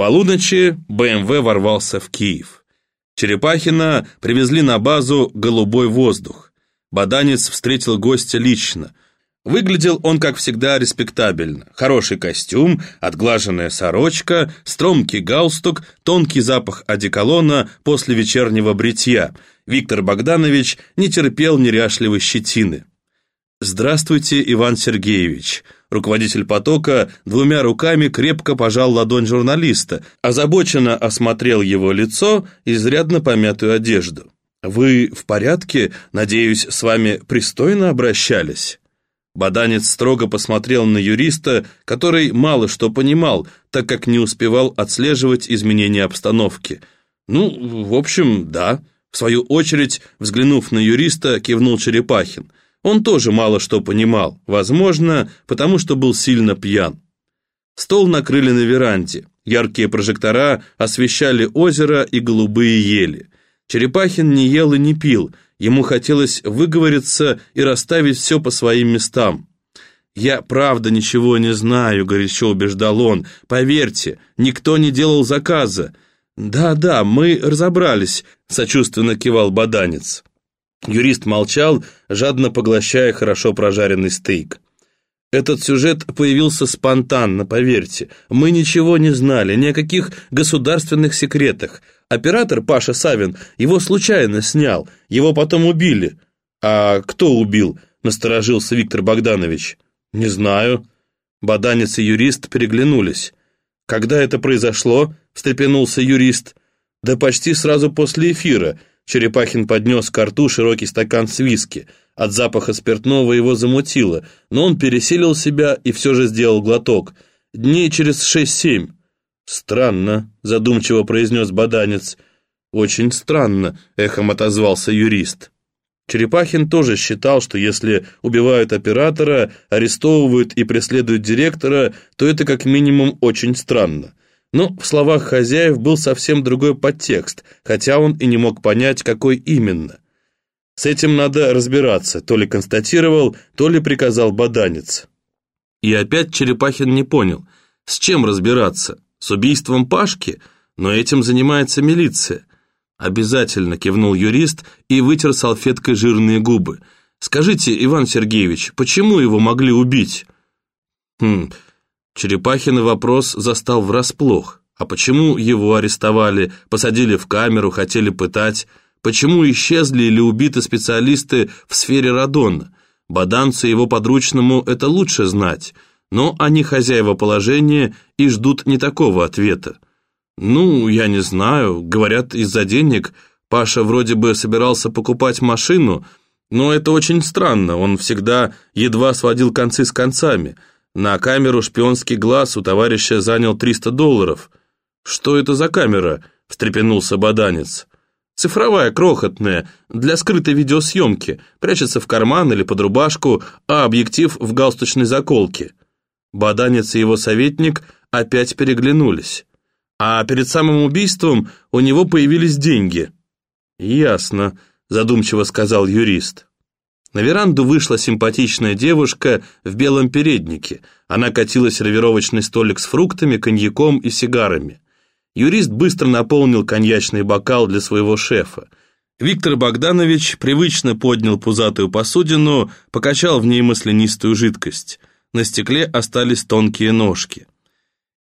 полуночи БМВ ворвался в Киев. Черепахина привезли на базу «Голубой воздух». Баданец встретил гостя лично. Выглядел он, как всегда, респектабельно. Хороший костюм, отглаженная сорочка, стромкий галстук, тонкий запах одеколона после вечернего бритья. Виктор Богданович не терпел неряшливой щетины. «Здравствуйте, Иван Сергеевич». Руководитель потока двумя руками крепко пожал ладонь журналиста, озабоченно осмотрел его лицо и изрядно помятую одежду. «Вы в порядке? Надеюсь, с вами пристойно обращались?» Баданец строго посмотрел на юриста, который мало что понимал, так как не успевал отслеживать изменения обстановки. «Ну, в общем, да». В свою очередь, взглянув на юриста, кивнул Черепахин. Он тоже мало что понимал, возможно, потому что был сильно пьян. Стол накрыли на веранде. Яркие прожектора освещали озеро и голубые ели. Черепахин не ел и не пил, Ему хотелось выговориться и расставить все по своим местам. «Я правда ничего не знаю», — горячо убеждал он. «Поверьте, никто не делал заказа». «Да-да, мы разобрались», — сочувственно кивал баданец. Юрист молчал, жадно поглощая хорошо прожаренный стейк. Этот сюжет появился спонтанно, поверьте. Мы ничего не знали, ни о каких государственных секретах. Оператор Паша Савин его случайно снял, его потом убили. А кто убил? Насторожился Виктор Богданович. Не знаю. Баданец и юрист переглянулись. Когда это произошло? Встрепенулся юрист. Да почти сразу после эфира. Черепахин поднес к рту широкий стакан с виски. От запаха спиртного его замутило, но он пересилил себя и все же сделал глоток. Дней через шесть-семь. «Странно», — задумчиво произнес баданец. «Очень странно», — эхом отозвался юрист. Черепахин тоже считал, что если убивают оператора, арестовывают и преследуют директора, то это как минимум очень странно. Но в словах хозяев был совсем другой подтекст, хотя он и не мог понять, какой именно. С этим надо разбираться, то ли констатировал, то ли приказал баданец. И опять Черепахин не понял, с чем разбираться, с убийством Пашки, но этим занимается милиция. Обязательно кивнул юрист и вытер салфеткой жирные губы. Скажите, Иван Сергеевич, почему его могли убить? Хм, Черепахин вопрос застал врасплох. А почему его арестовали, посадили в камеру, хотели пытать? Почему исчезли или убиты специалисты в сфере радона? Баданцу и его подручному это лучше знать, но они хозяева положения и ждут не такого ответа. «Ну, я не знаю, говорят, из-за денег. Паша вроде бы собирался покупать машину, но это очень странно, он всегда едва сводил концы с концами. На камеру шпионский глаз у товарища занял 300 долларов. «Что это за камера?» – встрепенулся баданец. Цифровая, крохотная, для скрытой видеосъемки, прячется в карман или под рубашку, а объектив в галстучной заколке. Баданец и его советник опять переглянулись. А перед самым убийством у него появились деньги. «Ясно», — задумчиво сказал юрист. На веранду вышла симпатичная девушка в белом переднике. Она катила сервировочный столик с фруктами, коньяком и сигарами. Юрист быстро наполнил коньячный бокал для своего шефа. Виктор Богданович привычно поднял пузатую посудину, покачал в ней маслянистую жидкость. На стекле остались тонкие ножки.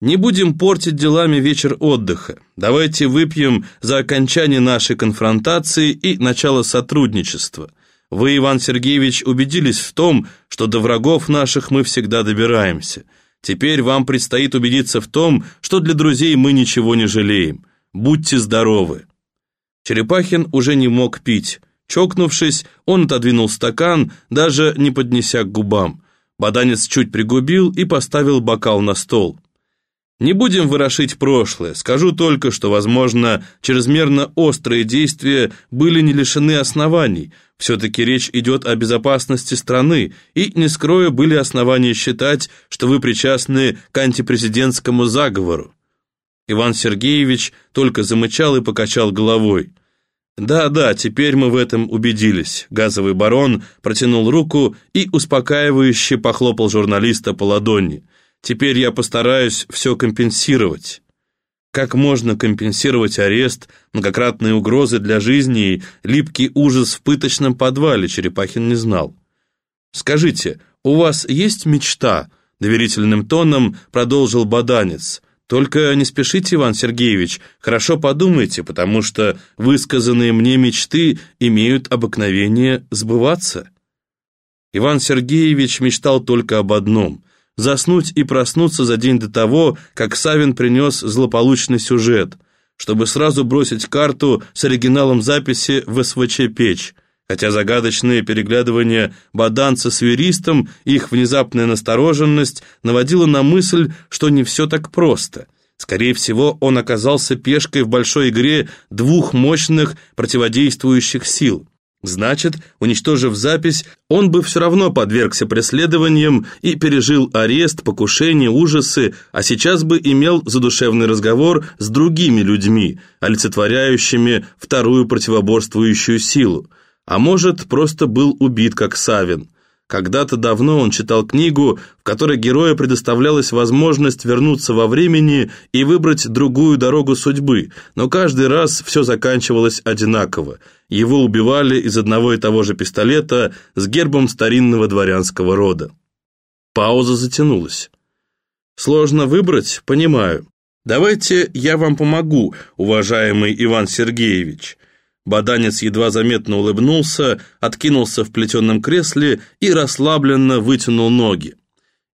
Не будем портить делами вечер отдыха. Давайте выпьем за окончание нашей конфронтации и начало сотрудничества. Вы, Иван Сергеевич, убедились в том, что до врагов наших мы всегда добираемся. Теперь вам предстоит убедиться в том, что для друзей мы ничего не жалеем. Будьте здоровы!» Черепахин уже не мог пить. Чокнувшись, он отодвинул стакан, даже не поднеся к губам. Баданец чуть пригубил и поставил бокал на стол. Не будем ворошить прошлое, скажу только, что, возможно, чрезмерно острые действия были не лишены оснований. Все-таки речь идет о безопасности страны, и, не скрою, были основания считать, что вы причастны к антипрезидентскому заговору. Иван Сергеевич только замычал и покачал головой. «Да-да, теперь мы в этом убедились». Газовый барон протянул руку и успокаивающе похлопал журналиста по ладони. Теперь я постараюсь все компенсировать». Как можно компенсировать арест, многократные угрозы для жизни и липкий ужас в пыточном подвале, Черепахин не знал. «Скажите, у вас есть мечта?» — доверительным тоном продолжил Баданец. «Только не спешите, Иван Сергеевич, хорошо подумайте, потому что высказанные мне мечты имеют обыкновение сбываться». Иван Сергеевич мечтал только об одном – заснуть и проснуться за день до того, как Савин принес злополучный сюжет, чтобы сразу бросить карту с оригиналом записи в СВЧ-печь, хотя загадочные переглядывания баданца с веристом, их внезапная настороженность наводила на мысль, что не все так просто. Скорее всего, он оказался пешкой в большой игре двух мощных противодействующих сил – Значит, уничтожив запись, он бы все равно подвергся преследованиям и пережил арест, покушение, ужасы, а сейчас бы имел задушевный разговор с другими людьми, олицетворяющими вторую противоборствующую силу. А может, просто был убит, как Савин. Когда-то давно он читал книгу, в которой герою предоставлялась возможность вернуться во времени и выбрать другую дорогу судьбы, но каждый раз все заканчивалось одинаково. Его убивали из одного и того же пистолета с гербом старинного дворянского рода. Пауза затянулась. «Сложно выбрать, понимаю. Давайте я вам помогу, уважаемый Иван Сергеевич». Баданец едва заметно улыбнулся, откинулся в плетеном кресле и расслабленно вытянул ноги.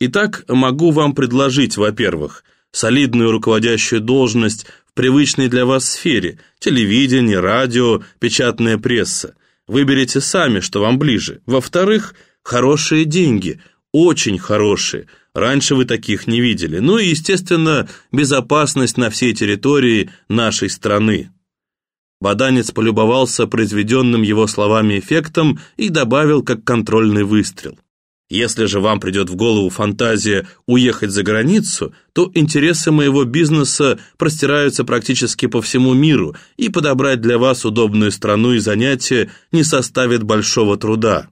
Итак, могу вам предложить, во-первых, солидную руководящую должность в привычной для вас сфере – телевидение, радио, печатная пресса. Выберите сами, что вам ближе. Во-вторых, хорошие деньги, очень хорошие. Раньше вы таких не видели. Ну и, естественно, безопасность на всей территории нашей страны. Баданец полюбовался произведенным его словами эффектом и добавил как контрольный выстрел. Если же вам придет в голову фантазия уехать за границу, то интересы моего бизнеса простираются практически по всему миру, и подобрать для вас удобную страну и занятие не составит большого труда.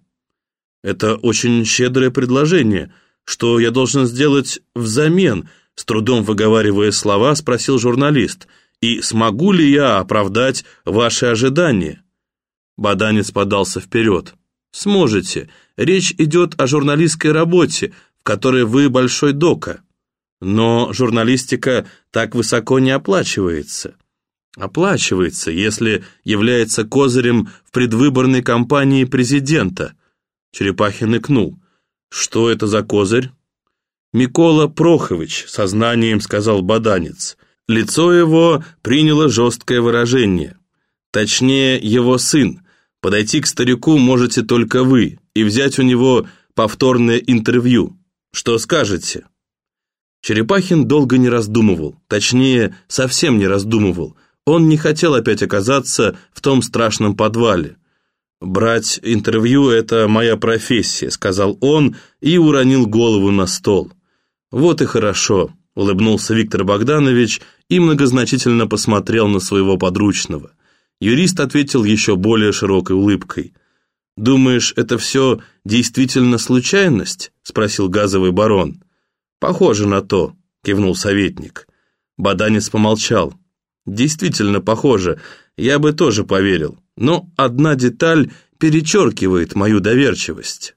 Это очень щедрое предложение. Что я должен сделать взамен? С трудом выговаривая слова, спросил журналист – и смогу ли я оправдать ваши ожидания?» Баданец подался вперед. «Сможете. Речь идет о журналистской работе, в которой вы большой дока. Но журналистика так высоко не оплачивается. Оплачивается, если является козырем в предвыборной кампании президента». Черепахин икнул. «Что это за козырь?» «Микола Прохович», — сознанием сказал Баданец. Лицо его приняло жесткое выражение. Точнее, его сын. Подойти к старику можете только вы и взять у него повторное интервью. Что скажете?» Черепахин долго не раздумывал, точнее, совсем не раздумывал. Он не хотел опять оказаться в том страшном подвале. «Брать интервью – это моя профессия», – сказал он и уронил голову на стол. «Вот и хорошо. — улыбнулся Виктор Богданович и многозначительно посмотрел на своего подручного. Юрист ответил еще более широкой улыбкой. «Думаешь, это все действительно случайность?» — спросил газовый барон. «Похоже на то», — кивнул советник. Баданец помолчал. «Действительно похоже, я бы тоже поверил, но одна деталь перечеркивает мою доверчивость».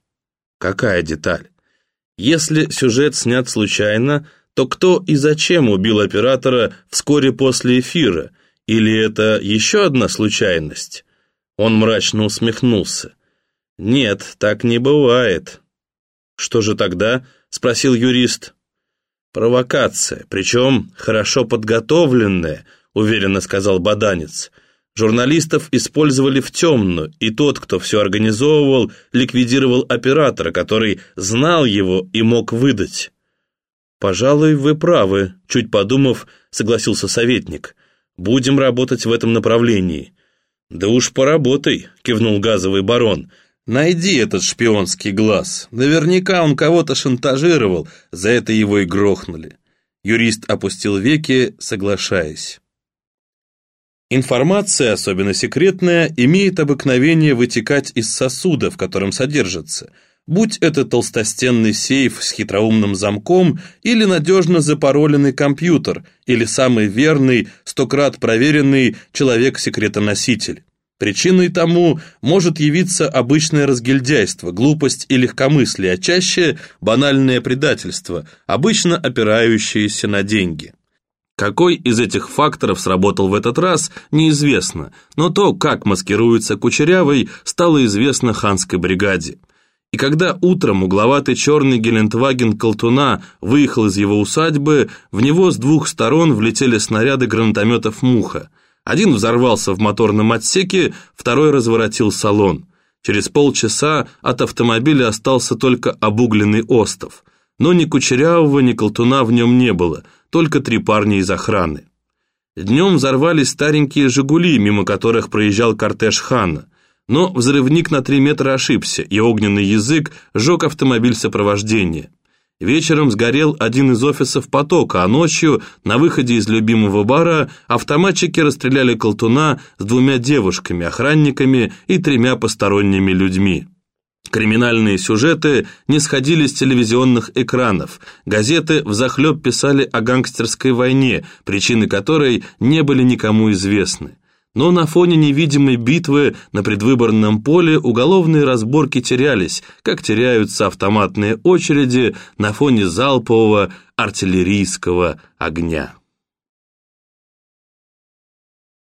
«Какая деталь?» «Если сюжет снят случайно, то кто и зачем убил оператора вскоре после эфира? Или это еще одна случайность? Он мрачно усмехнулся. Нет, так не бывает. Что же тогда? Спросил юрист. Провокация, причем хорошо подготовленная, уверенно сказал Баданец. Журналистов использовали в темную, и тот, кто все организовывал, ликвидировал оператора, который знал его и мог выдать. «Пожалуй, вы правы», — чуть подумав, согласился советник. «Будем работать в этом направлении». «Да уж поработай», — кивнул газовый барон. «Найди этот шпионский глаз. Наверняка он кого-то шантажировал, за это его и грохнули». Юрист опустил веки, соглашаясь. Информация, особенно секретная, имеет обыкновение вытекать из сосуда, в котором содержится. Будь это толстостенный сейф с хитроумным замком или надежно запароленный компьютер, или самый верный, сто крат проверенный человек-секретоноситель. Причиной тому может явиться обычное разгильдяйство, глупость и легкомыслие, а чаще банальное предательство, обычно опирающееся на деньги. Какой из этих факторов сработал в этот раз, неизвестно, но то, как маскируется Кучерявый, стало известно ханской бригаде. И когда утром угловатый черный Гелендваген Колтуна выехал из его усадьбы, в него с двух сторон влетели снаряды гранатометов «Муха». Один взорвался в моторном отсеке, второй разворотил салон. Через полчаса от автомобиля остался только обугленный остов. Но ни Кучерявого, ни Колтуна в нем не было, только три парня из охраны. Днем взорвались старенькие «Жигули», мимо которых проезжал кортеж хана. Но взрывник на три метра ошибся, и огненный язык сжег автомобиль сопровождения. Вечером сгорел один из офисов потока, а ночью, на выходе из любимого бара, автоматчики расстреляли колтуна с двумя девушками, охранниками и тремя посторонними людьми. Криминальные сюжеты не сходили с телевизионных экранов, газеты взахлеб писали о гангстерской войне, причины которой не были никому известны. Но на фоне невидимой битвы на предвыборном поле уголовные разборки терялись, как теряются автоматные очереди на фоне залпового артиллерийского огня.